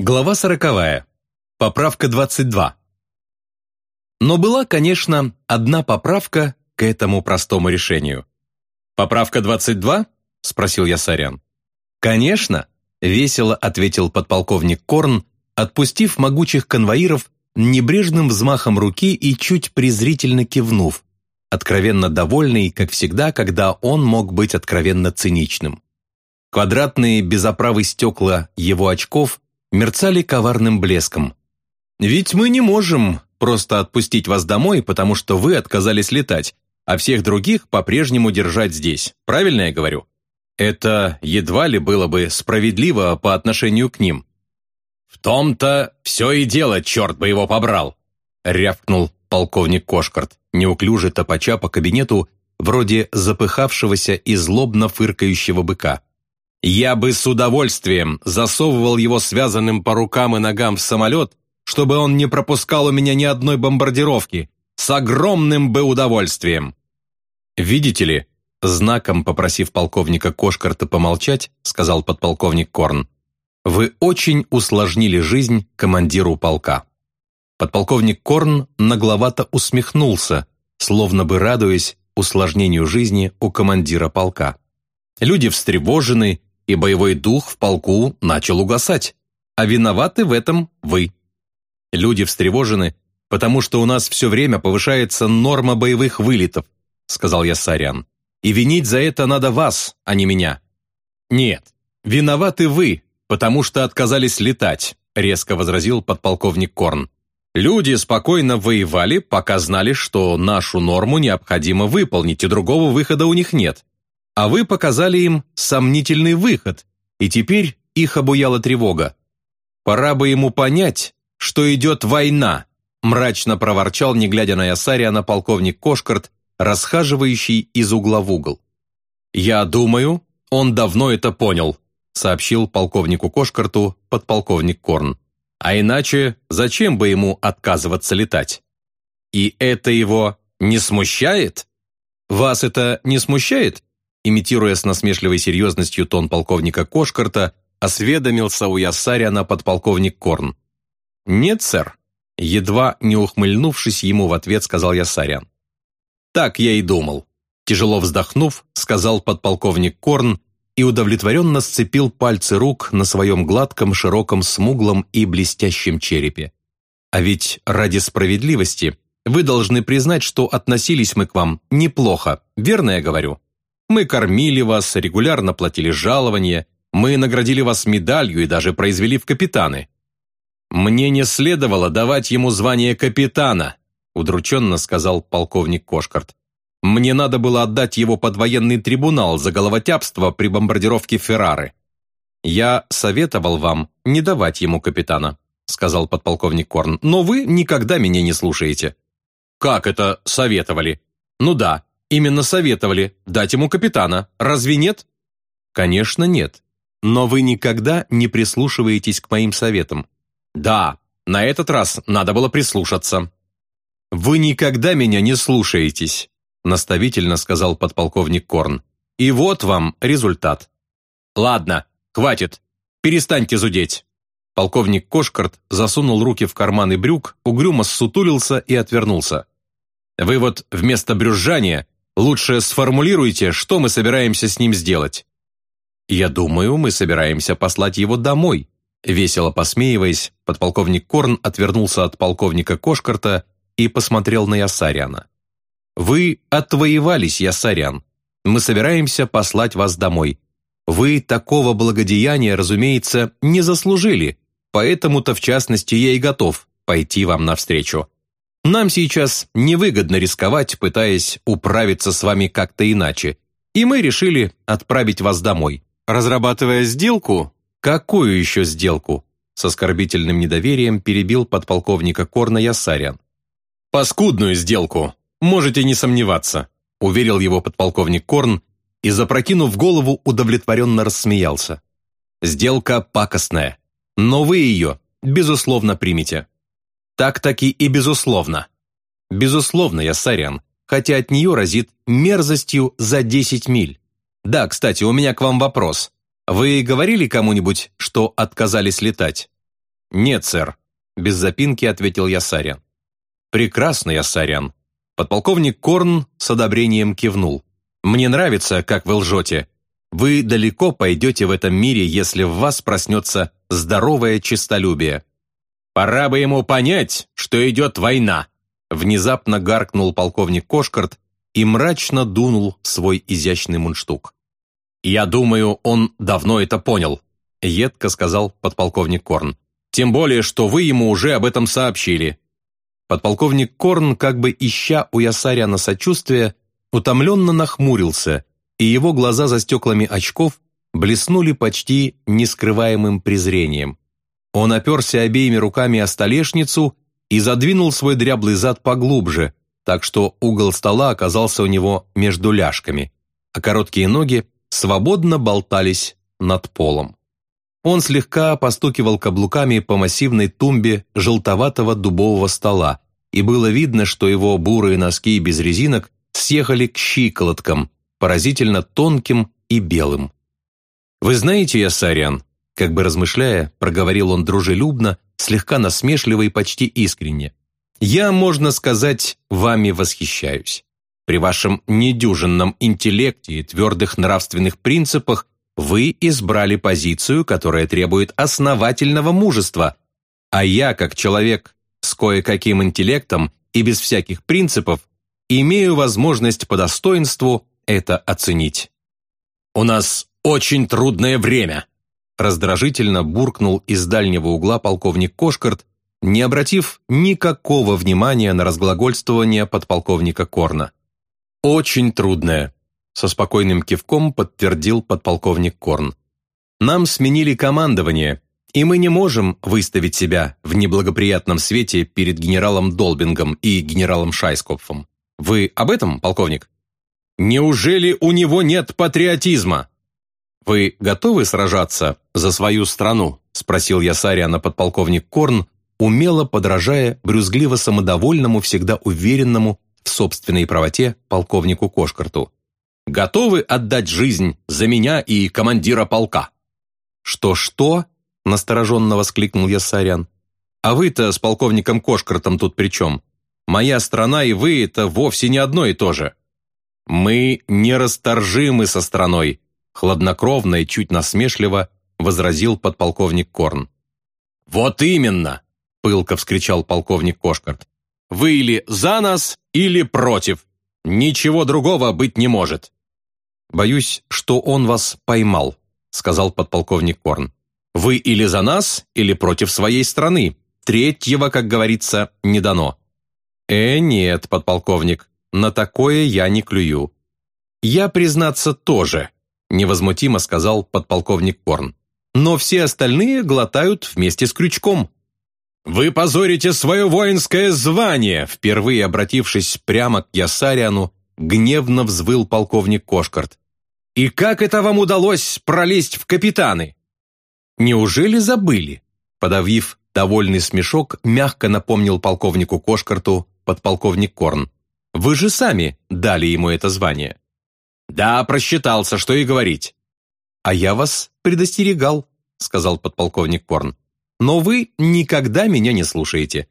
Глава сороковая. Поправка 22. Но была, конечно, одна поправка к этому простому решению. «Поправка 22?» – спросил я Сарян. «Конечно», – весело ответил подполковник Корн, отпустив могучих конвоиров небрежным взмахом руки и чуть презрительно кивнув, откровенно довольный, как всегда, когда он мог быть откровенно циничным. Квадратные без оправы стекла его очков мерцали коварным блеском. «Ведь мы не можем просто отпустить вас домой, потому что вы отказались летать, а всех других по-прежнему держать здесь. Правильно я говорю? Это едва ли было бы справедливо по отношению к ним». «В том-то все и дело, черт бы его побрал!» рявкнул полковник Кошкарт, неуклюже топача по кабинету, вроде запыхавшегося и злобно фыркающего быка. Я бы с удовольствием засовывал его связанным по рукам и ногам в самолет, чтобы он не пропускал у меня ни одной бомбардировки. С огромным бы удовольствием. Видите ли, знаком попросив полковника Кошкарта помолчать, сказал подполковник Корн, вы очень усложнили жизнь командиру полка. Подполковник Корн нагловато усмехнулся, словно бы радуясь усложнению жизни у командира полка. Люди встревожены и боевой дух в полку начал угасать. А виноваты в этом вы. Люди встревожены, потому что у нас все время повышается норма боевых вылетов, сказал я Сарян. И винить за это надо вас, а не меня. Нет, виноваты вы, потому что отказались летать, резко возразил подполковник Корн. Люди спокойно воевали, пока знали, что нашу норму необходимо выполнить, и другого выхода у них нет а вы показали им сомнительный выход, и теперь их обуяла тревога. Пора бы ему понять, что идет война, мрачно проворчал, не глядя на Ясариана, полковник Кошкарт, расхаживающий из угла в угол. «Я думаю, он давно это понял», сообщил полковнику Кошкарту подполковник Корн. «А иначе зачем бы ему отказываться летать? И это его не смущает? Вас это не смущает?» Имитируя с насмешливой серьезностью тон полковника Кошкарта, осведомился у Яссаряна подполковник Корн. «Нет, сэр», — едва не ухмыльнувшись ему в ответ, сказал Яссарян. «Так я и думал», — тяжело вздохнув, сказал подполковник Корн и удовлетворенно сцепил пальцы рук на своем гладком, широком, смуглом и блестящем черепе. «А ведь ради справедливости вы должны признать, что относились мы к вам неплохо, верно я говорю?» Мы кормили вас, регулярно платили жалования, мы наградили вас медалью и даже произвели в капитаны. Мне не следовало давать ему звание капитана, удрученно сказал полковник Кошкарт. Мне надо было отдать его под военный трибунал за головотяпство при бомбардировке Феррары. Я советовал вам не давать ему капитана, сказал подполковник Корн, но вы никогда меня не слушаете. Как это советовали? Ну да, Именно советовали дать ему капитана, разве нет? Конечно, нет. Но вы никогда не прислушиваетесь к моим советам. Да, на этот раз надо было прислушаться. Вы никогда меня не слушаетесь, наставительно сказал подполковник Корн. И вот вам результат. Ладно, хватит. Перестаньте зудеть. Полковник Кошкарт засунул руки в карманы брюк, угрюмо ссутулился и отвернулся. Вы вот вместо брюзжания Лучше сформулируйте, что мы собираемся с ним сделать». «Я думаю, мы собираемся послать его домой», Весело посмеиваясь, подполковник Корн отвернулся от полковника Кошкарта и посмотрел на Ясаряна. «Вы отвоевались, Ясарян. Мы собираемся послать вас домой. Вы такого благодеяния, разумеется, не заслужили, поэтому-то, в частности, я и готов пойти вам навстречу. Нам сейчас невыгодно рисковать, пытаясь управиться с вами как-то иначе, и мы решили отправить вас домой. Разрабатывая сделку? Какую еще сделку? С оскорбительным недоверием перебил подполковника Корна Ясарян. «Паскудную сделку, можете не сомневаться», уверил его подполковник Корн и, запрокинув голову, удовлетворенно рассмеялся. «Сделка пакостная, но вы ее, безусловно, примете». Так-таки и безусловно. Безусловно, я сорян, хотя от нее разит мерзостью за 10 миль. Да, кстати, у меня к вам вопрос. Вы говорили кому-нибудь, что отказались летать? «Нет, сэр», — без запинки ответил Ясарян. «Прекрасно, Ясарян». Подполковник Корн с одобрением кивнул. «Мне нравится, как вы лжете. Вы далеко пойдете в этом мире, если в вас проснется здоровое честолюбие». «Пора бы ему понять, что идет война», внезапно гаркнул полковник Кошкарт и мрачно дунул свой изящный мундштук. «Я думаю, он давно это понял», — едко сказал подполковник Корн. «Тем более, что вы ему уже об этом сообщили». Подполковник Корн, как бы ища у Ясаряна сочувствия, утомленно нахмурился, и его глаза за стеклами очков блеснули почти нескрываемым презрением. Он оперся обеими руками о столешницу и задвинул свой дряблый зад поглубже, так что угол стола оказался у него между ляжками, а короткие ноги свободно болтались над полом. Он слегка постукивал каблуками по массивной тумбе желтоватого дубового стола, и было видно, что его бурые носки без резинок съехали к щиколоткам, поразительно тонким и белым. «Вы знаете, Ясариан, как бы размышляя, проговорил он дружелюбно, слегка насмешливо и почти искренне. «Я, можно сказать, вами восхищаюсь. При вашем недюжинном интеллекте и твердых нравственных принципах вы избрали позицию, которая требует основательного мужества, а я, как человек с кое-каким интеллектом и без всяких принципов, имею возможность по достоинству это оценить. У нас очень трудное время, раздражительно буркнул из дальнего угла полковник Кошкарт, не обратив никакого внимания на разглагольствование подполковника Корна. «Очень трудное», — со спокойным кивком подтвердил подполковник Корн. «Нам сменили командование, и мы не можем выставить себя в неблагоприятном свете перед генералом Долбингом и генералом Шайскопфом. Вы об этом, полковник?» «Неужели у него нет патриотизма?» «Вы готовы сражаться за свою страну?» – спросил я Сариана подполковник Корн, умело подражая брюзгливо-самодовольному, всегда уверенному в собственной правоте полковнику Кошкарту. «Готовы отдать жизнь за меня и командира полка?» «Что-что?» – настороженно воскликнул я Сарян. «А вы-то с полковником Кошкартом тут при чем? Моя страна и вы – это вовсе не одно и то же». «Мы нерасторжимы со страной», хладнокровно и чуть насмешливо возразил подполковник Корн. «Вот именно!» – пылко вскричал полковник Кошкарт. «Вы или за нас, или против. Ничего другого быть не может». «Боюсь, что он вас поймал», – сказал подполковник Корн. «Вы или за нас, или против своей страны. Третьего, как говорится, не дано». «Э, нет, подполковник, на такое я не клюю». «Я, признаться, тоже», невозмутимо сказал подполковник Корн. «Но все остальные глотают вместе с крючком». «Вы позорите свое воинское звание!» Впервые обратившись прямо к Ясариану, гневно взвыл полковник Кошкарт. «И как это вам удалось пролезть в капитаны?» «Неужели забыли?» Подавив довольный смешок, мягко напомнил полковнику Кошкарту подполковник Корн. «Вы же сами дали ему это звание». «Да, просчитался, что и говорить». «А я вас предостерегал», — сказал подполковник Корн. «Но вы никогда меня не слушаете».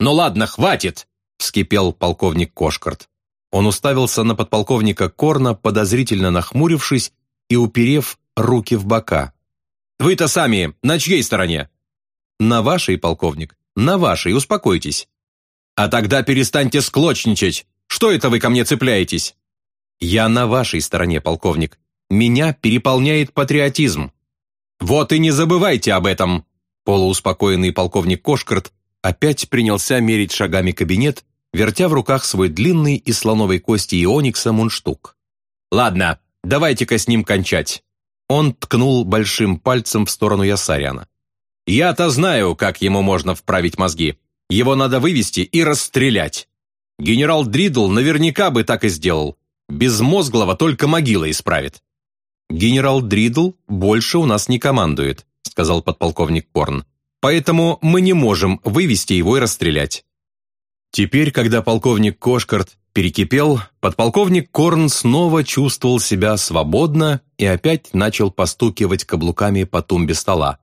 «Ну ладно, хватит», — вскипел полковник Кошкарт. Он уставился на подполковника Корна, подозрительно нахмурившись и уперев руки в бока. «Вы-то сами на чьей стороне?» «На вашей, полковник, на вашей, успокойтесь». «А тогда перестаньте склочничать. Что это вы ко мне цепляетесь?» «Я на вашей стороне, полковник. Меня переполняет патриотизм». «Вот и не забывайте об этом!» Полууспокоенный полковник Кошкарт опять принялся мерить шагами кабинет, вертя в руках свой длинный из слоновой кости и оникса мундштук. «Ладно, давайте-ка с ним кончать». Он ткнул большим пальцем в сторону Ясаряна. «Я-то знаю, как ему можно вправить мозги. Его надо вывести и расстрелять. Генерал Дридл наверняка бы так и сделал. Безмозглого только могила исправит». «Генерал Дридл больше у нас не командует», сказал подполковник Корн. «Поэтому мы не можем вывести его и расстрелять». Теперь, когда полковник Кошкарт перекипел, подполковник Корн снова чувствовал себя свободно и опять начал постукивать каблуками по тумбе стола.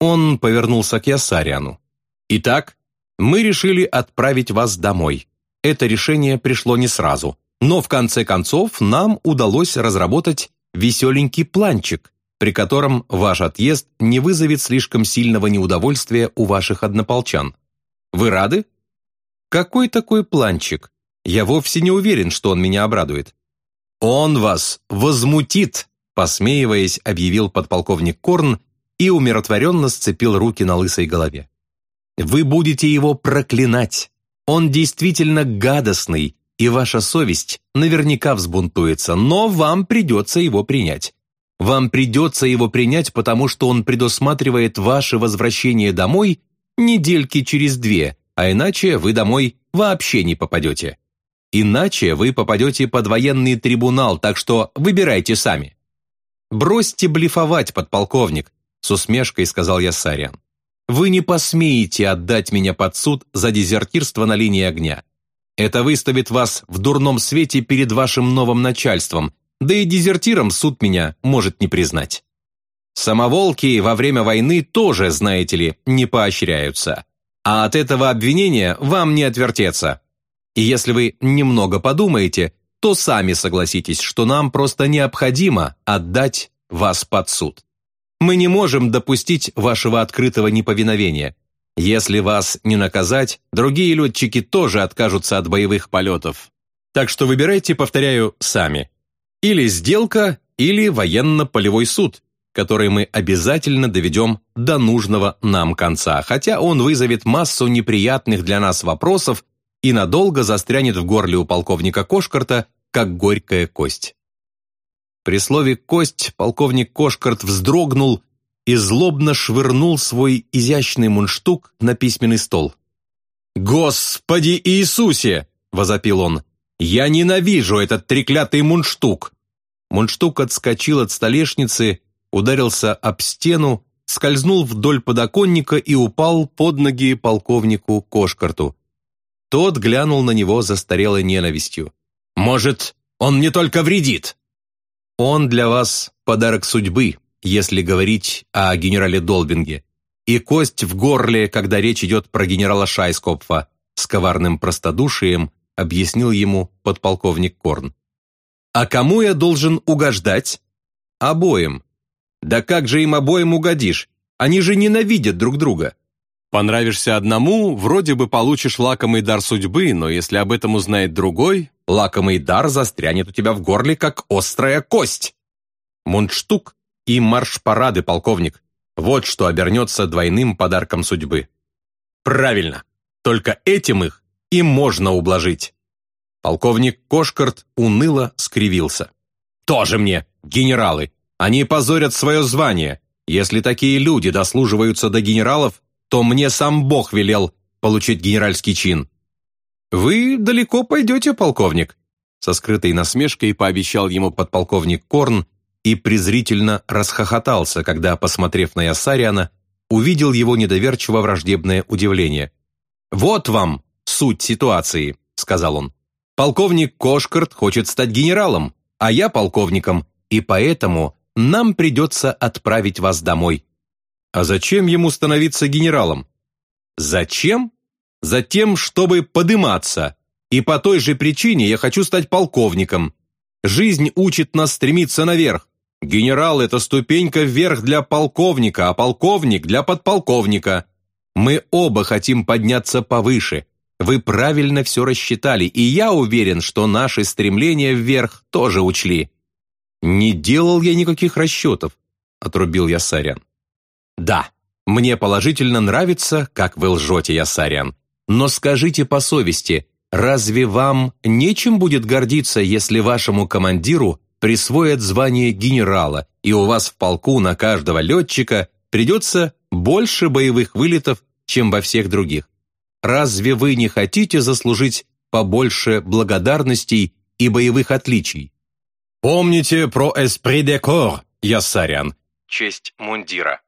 Он повернулся к Ясариану. «Итак, мы решили отправить вас домой. Это решение пришло не сразу, но в конце концов нам удалось разработать веселенький планчик, при котором ваш отъезд не вызовет слишком сильного неудовольствия у ваших однополчан. Вы рады? Какой такой планчик? Я вовсе не уверен, что он меня обрадует. Он вас возмутит, посмеиваясь, объявил подполковник Корн и умиротворенно сцепил руки на лысой голове. Вы будете его проклинать. Он действительно гадостный, и ваша совесть наверняка взбунтуется, но вам придется его принять. Вам придется его принять, потому что он предусматривает ваше возвращение домой недельки через две, а иначе вы домой вообще не попадете. Иначе вы попадете под военный трибунал, так что выбирайте сами. «Бросьте блефовать, подполковник», с усмешкой сказал я Сариан. «Вы не посмеете отдать меня под суд за дезертирство на линии огня. Это выставит вас в дурном свете перед вашим новым начальством, да и дезертиром суд меня может не признать. Самоволки во время войны тоже, знаете ли, не поощряются. А от этого обвинения вам не отвертеться. И если вы немного подумаете, то сами согласитесь, что нам просто необходимо отдать вас под суд. Мы не можем допустить вашего открытого неповиновения. Если вас не наказать, другие летчики тоже откажутся от боевых полетов. Так что выбирайте, повторяю, сами. Или сделка, или военно-полевой суд, который мы обязательно доведем до нужного нам конца, хотя он вызовет массу неприятных для нас вопросов и надолго застрянет в горле у полковника Кошкарта, как горькая кость. При слове «кость» полковник Кошкарт вздрогнул и злобно швырнул свой изящный мундштук на письменный стол. «Господи Иисусе!» – возопил он. «Я ненавижу этот треклятый мундштук! Мундштук отскочил от столешницы, ударился об стену, скользнул вдоль подоконника и упал под ноги полковнику Кошкарту. Тот глянул на него застарелой ненавистью. «Может, он не только вредит?» «Он для вас подарок судьбы, если говорить о генерале Долбинге, и кость в горле, когда речь идет про генерала Шайскопфа», с коварным простодушием объяснил ему подполковник Корн. А кому я должен угождать? Обоим. Да как же им обоим угодишь? Они же ненавидят друг друга. Понравишься одному, вроде бы получишь лакомый дар судьбы, но если об этом узнает другой, лакомый дар застрянет у тебя в горле, как острая кость. Мундштук и марш-парады, полковник. Вот что обернется двойным подарком судьбы. Правильно. Только этим их и можно ублажить. Полковник Кошкарт уныло скривился. «Тоже мне, генералы! Они позорят свое звание. Если такие люди дослуживаются до генералов, то мне сам Бог велел получить генеральский чин». «Вы далеко пойдете, полковник», со скрытой насмешкой пообещал ему подполковник Корн и презрительно расхохотался, когда, посмотрев на Ясариана, увидел его недоверчиво враждебное удивление. «Вот вам суть ситуации», — сказал он. Полковник Кошкарт хочет стать генералом, а я полковником, и поэтому нам придется отправить вас домой». «А зачем ему становиться генералом?» «Зачем? Затем, чтобы подыматься. И по той же причине я хочу стать полковником. Жизнь учит нас стремиться наверх. Генерал – это ступенька вверх для полковника, а полковник – для подполковника. Мы оба хотим подняться повыше, вы правильно все рассчитали, и я уверен, что наши стремления вверх тоже учли». «Не делал я никаких расчетов», — отрубил я Сарян. «Да, мне положительно нравится, как вы лжете, Ясарян. Но скажите по совести, разве вам нечем будет гордиться, если вашему командиру присвоят звание генерала, и у вас в полку на каждого летчика придется больше боевых вылетов, чем во всех других? Разве вы не хотите заслужить побольше благодарностей и боевых отличий? Помните про esprit de corps, Ясарян. Честь мундира.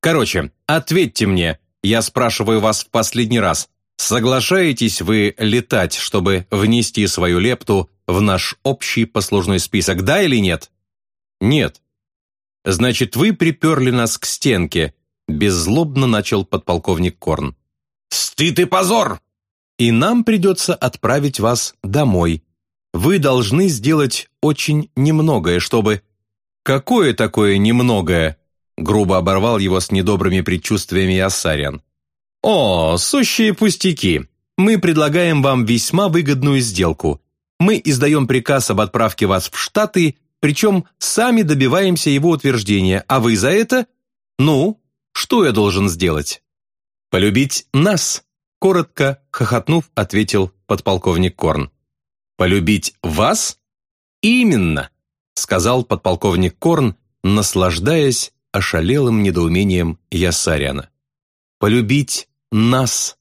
Короче, ответьте мне, я спрашиваю вас в последний раз, соглашаетесь вы летать, чтобы внести свою лепту в наш общий послужной список, да или нет? Нет. Значит, вы приперли нас к стенке, беззлобно начал подполковник Корн. «Стыд и позор!» «И нам придется отправить вас домой. Вы должны сделать очень немногое, чтобы...» «Какое такое немногое?» грубо оборвал его с недобрыми предчувствиями Ассариан. «О, сущие пустяки! Мы предлагаем вам весьма выгодную сделку. Мы издаем приказ об отправке вас в Штаты, причем сами добиваемся его утверждения, а вы за это? Ну, что я должен сделать?» «Полюбить нас», — коротко, хохотнув, ответил подполковник Корн. «Полюбить вас?» «Именно», — сказал подполковник Корн, наслаждаясь ошалелым недоумением Ясаряна. «Полюбить нас,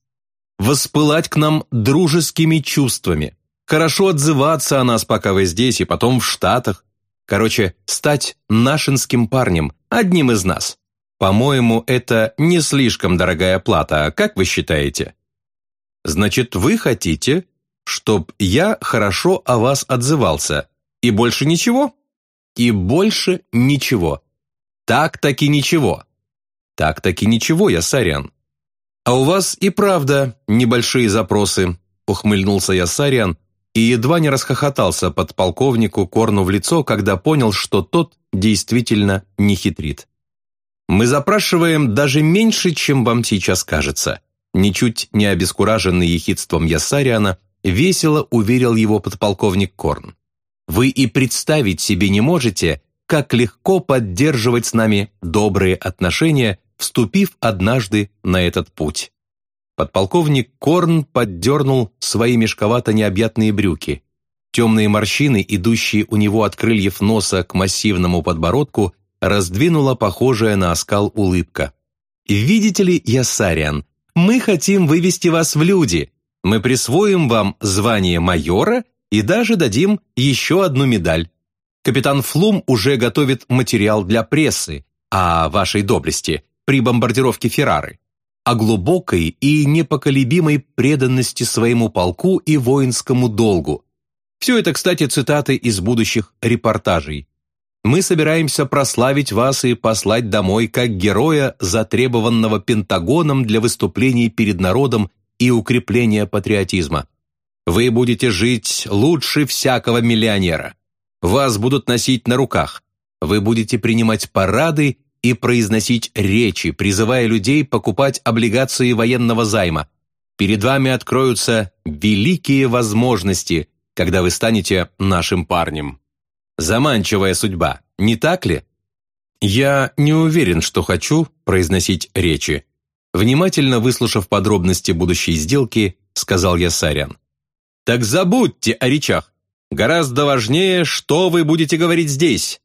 воспылать к нам дружескими чувствами, хорошо отзываться о нас, пока вы здесь, и потом в Штатах. Короче, стать нашинским парнем, одним из нас. По-моему, это не слишком дорогая плата, как вы считаете?» «Значит, вы хотите, чтоб я хорошо о вас отзывался, и больше ничего?» «И больше ничего», так-таки ничего. Так-таки ничего, я Сариан. А у вас и правда небольшие запросы, ухмыльнулся я Сариан и едва не расхохотался под полковнику Корну в лицо, когда понял, что тот действительно не хитрит. Мы запрашиваем даже меньше, чем вам сейчас кажется. Ничуть не обескураженный ехидством Ясариана, весело уверил его подполковник Корн. Вы и представить себе не можете, как легко поддерживать с нами добрые отношения, вступив однажды на этот путь. Подполковник Корн поддернул свои мешковато-необъятные брюки. Темные морщины, идущие у него от крыльев носа к массивному подбородку, раздвинула похожая на оскал улыбка. «Видите ли, Ясариан, мы хотим вывести вас в люди. Мы присвоим вам звание майора и даже дадим еще одну медаль. Капитан Флум уже готовит материал для прессы о вашей доблести при бомбардировке Феррары, о глубокой и непоколебимой преданности своему полку и воинскому долгу. Все это, кстати, цитаты из будущих репортажей. Мы собираемся прославить вас и послать домой как героя, затребованного Пентагоном для выступлений перед народом и укрепления патриотизма. Вы будете жить лучше всякого миллионера. Вас будут носить на руках. Вы будете принимать парады и произносить речи, призывая людей покупать облигации военного займа. Перед вами откроются великие возможности, когда вы станете нашим парнем. Заманчивая судьба, не так ли? Я не уверен, что хочу произносить речи. Внимательно выслушав подробности будущей сделки, сказал я Сарян. Так забудьте о речах. Гораздо важнее, что вы будете говорить здесь».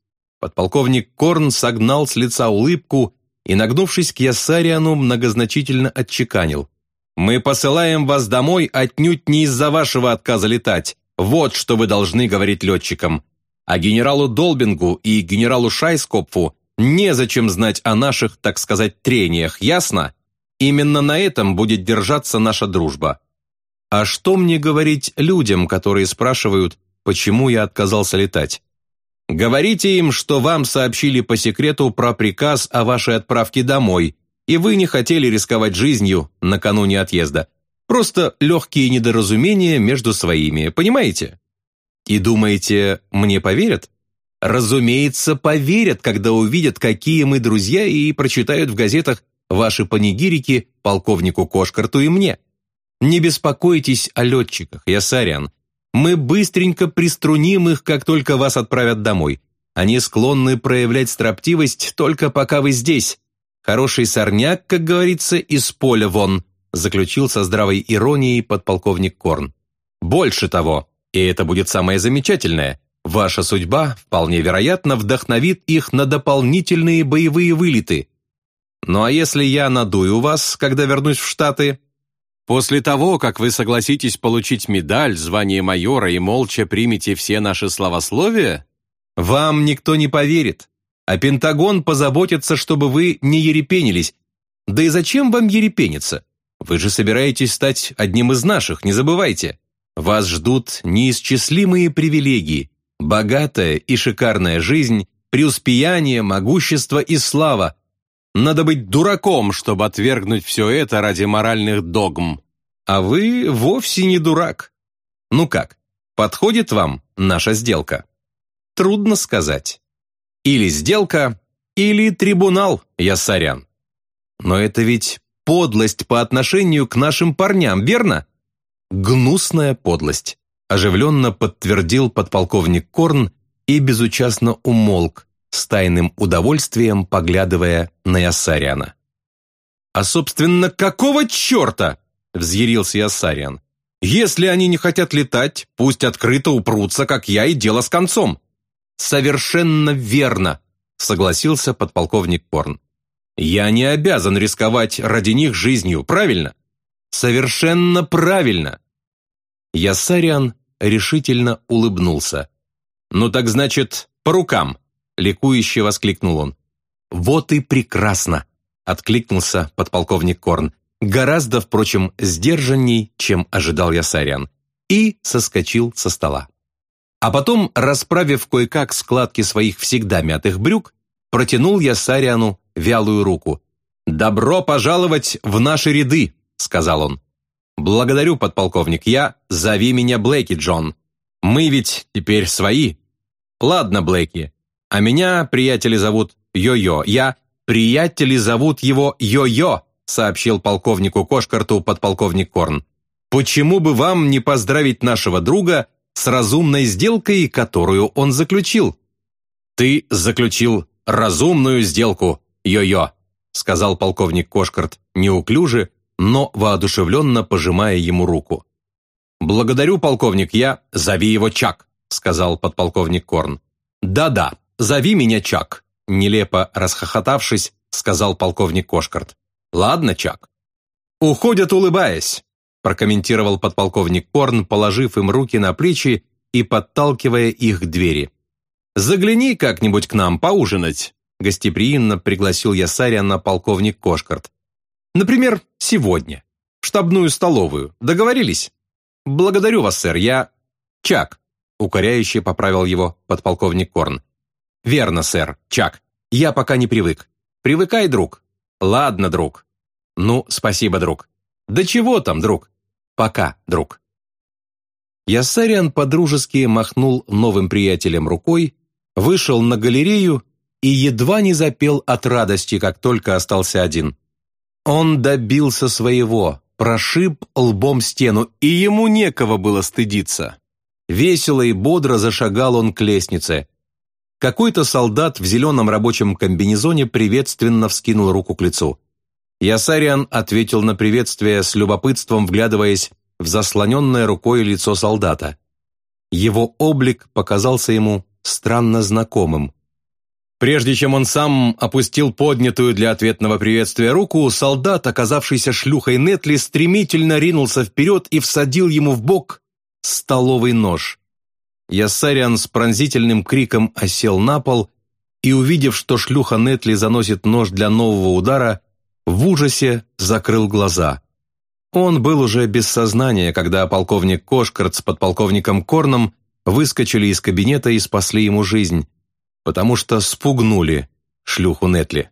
Подполковник Корн согнал с лица улыбку и, нагнувшись к Ясариану, многозначительно отчеканил. «Мы посылаем вас домой отнюдь не из-за вашего отказа летать. Вот что вы должны говорить летчикам. А генералу Долбингу и генералу Шайскопфу незачем знать о наших, так сказать, трениях, ясно? Именно на этом будет держаться наша дружба. А что мне говорить людям, которые спрашивают, почему я отказался летать. Говорите им, что вам сообщили по секрету про приказ о вашей отправке домой, и вы не хотели рисковать жизнью накануне отъезда. Просто легкие недоразумения между своими, понимаете? И думаете, мне поверят? Разумеется, поверят, когда увидят, какие мы друзья, и прочитают в газетах ваши панигирики полковнику Кошкарту и мне. Не беспокойтесь о летчиках, я Сарян. Мы быстренько приструним их, как только вас отправят домой. Они склонны проявлять строптивость только пока вы здесь. Хороший сорняк, как говорится, из поля вон», заключил со здравой иронией подполковник Корн. «Больше того, и это будет самое замечательное, ваша судьба, вполне вероятно, вдохновит их на дополнительные боевые вылеты. Ну а если я надую вас, когда вернусь в Штаты, После того, как вы согласитесь получить медаль, звание майора и молча примете все наши словословия, вам никто не поверит, а Пентагон позаботится, чтобы вы не ерепенились. Да и зачем вам ерепениться? Вы же собираетесь стать одним из наших, не забывайте. Вас ждут неисчислимые привилегии, богатая и шикарная жизнь, преуспеяние, могущество и слава. Надо быть дураком, чтобы отвергнуть все это ради моральных догм. А вы вовсе не дурак. Ну как, подходит вам наша сделка? Трудно сказать. Или сделка, или трибунал, я сорян. Но это ведь подлость по отношению к нашим парням, верно? Гнусная подлость, оживленно подтвердил подполковник Корн и безучастно умолк, с тайным удовольствием поглядывая на Ясариана. «А, собственно, какого черта?» – взъярился Ясариан. «Если они не хотят летать, пусть открыто упрутся, как я, и дело с концом». «Совершенно верно», – согласился подполковник Корн. Я не обязан рисковать ради них жизнью, правильно? Совершенно правильно. Ясариан решительно улыбнулся. «Ну так значит, по рукам!» — ликующе воскликнул он. «Вот и прекрасно!» — откликнулся подполковник Корн. Гораздо, впрочем, сдержанней, чем ожидал Ясариан. И соскочил со стола. А потом, расправив кое-как складки своих всегда мятых брюк, протянул Ясариану вялую руку. «Добро пожаловать в наши ряды», — сказал он. «Благодарю, подполковник, я... Зови меня Блэки, Джон. Мы ведь теперь свои». «Ладно, Блэки. А меня приятели зовут Йо-Йо. Я... Приятели зовут его Йо-Йо», — сообщил полковнику Кошкарту подполковник Корн. «Почему бы вам не поздравить нашего друга с разумной сделкой, которую он заключил?» «Ты заключил разумную сделку», «Йо-йо», — сказал полковник Кошкарт неуклюже, но воодушевленно пожимая ему руку. «Благодарю, полковник, я... Зови его Чак», — сказал подполковник Корн. «Да-да, зови меня Чак», — нелепо расхохотавшись, сказал полковник Кошкарт. «Ладно, Чак». «Уходят, улыбаясь», — прокомментировал подполковник Корн, положив им руки на плечи и подталкивая их к двери. «Загляни как-нибудь к нам поужинать. Гостеприимно пригласил я Сариана полковник Кошкарт. Например, сегодня. В штабную столовую. Договорились? Благодарю вас, сэр, я... Чак. Укоряюще поправил его подполковник Корн. Верно, сэр, Чак. Я пока не привык. Привыкай, друг. Ладно, друг. Ну, спасибо, друг. Да чего там, друг? Пока, друг. Ясариан подружески махнул новым приятелям рукой, вышел на галерею и едва не запел от радости, как только остался один. Он добился своего, прошиб лбом стену, и ему некого было стыдиться. Весело и бодро зашагал он к лестнице. Какой-то солдат в зеленом рабочем комбинезоне приветственно вскинул руку к лицу. Ясариан ответил на приветствие с любопытством, вглядываясь в заслоненное рукой лицо солдата. Его облик показался ему странно знакомым. Прежде чем он сам опустил поднятую для ответного приветствия руку, солдат, оказавшийся шлюхой Нетли, стремительно ринулся вперед и всадил ему в бок столовый нож. Яссариан с пронзительным криком осел на пол и, увидев, что шлюха Нетли заносит нож для нового удара, в ужасе закрыл глаза. Он был уже без сознания, когда полковник Кошкарт с подполковником Корном выскочили из кабинета и спасли ему жизнь потому что спугнули шлюху Нетли.